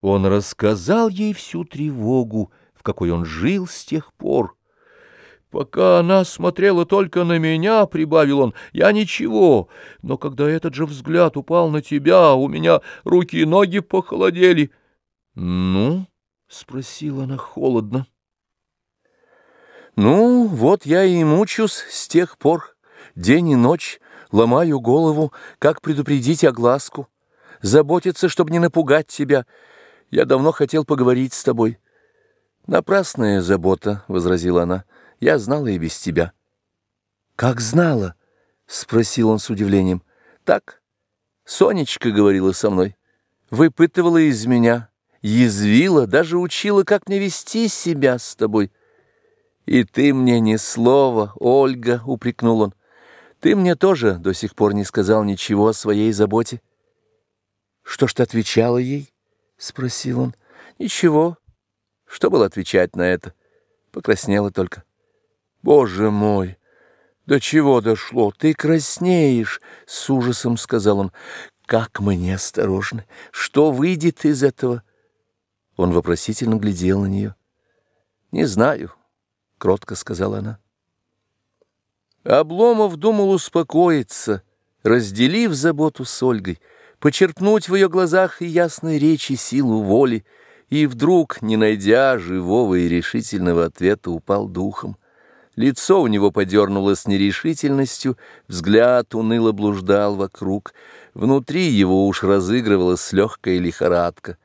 Он рассказал ей всю тревогу, в какой он жил с тех пор. «Пока она смотрела только на меня, — прибавил он, — я ничего, но когда этот же взгляд упал на тебя, у меня руки и ноги похолодели». «Ну?» — спросила она холодно. «Ну, вот я и мучусь с тех пор, день и ночь, ломаю голову, как предупредить огласку, заботиться, чтобы не напугать тебя». Я давно хотел поговорить с тобой. Напрасная забота, — возразила она, — я знала и без тебя. Как знала? — спросил он с удивлением. Так, Сонечка говорила со мной, выпытывала из меня, язвила, даже учила, как мне вести себя с тобой. И ты мне ни слова, Ольга, — упрекнул он. Ты мне тоже до сих пор не сказал ничего о своей заботе. Что ж ты отвечала ей? — спросил он. «Ничего. Что было отвечать на это? Покраснела только. Боже мой! До чего дошло? Ты краснеешь!» — с ужасом сказал он. «Как мы неосторожны! Что выйдет из этого?» Он вопросительно глядел на нее. «Не знаю», — кротко сказала она. Обломов думал успокоиться, разделив заботу с Ольгой — почерпнуть в ее глазах и ясной речи силу воли, и вдруг, не найдя живого и решительного ответа, упал духом. Лицо у него подернулось нерешительностью, взгляд уныло блуждал вокруг, внутри его уж разыгрывалась легкая лихорадка.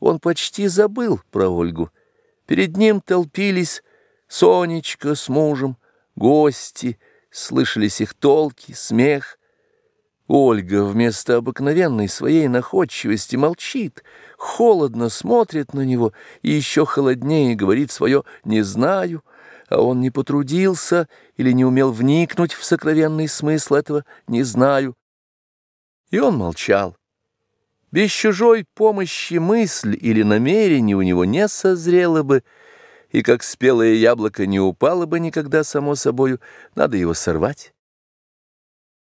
Он почти забыл про Ольгу. Перед ним толпились Сонечка с мужем, гости, слышались их толки, смех — Ольга вместо обыкновенной своей находчивости молчит, холодно смотрит на него и еще холоднее говорит свое «не знаю», а он не потрудился или не умел вникнуть в сокровенный смысл этого «не знаю». И он молчал. Без чужой помощи мысль или намерение у него не созрело бы, и как спелое яблоко не упало бы никогда само собою, надо его сорвать.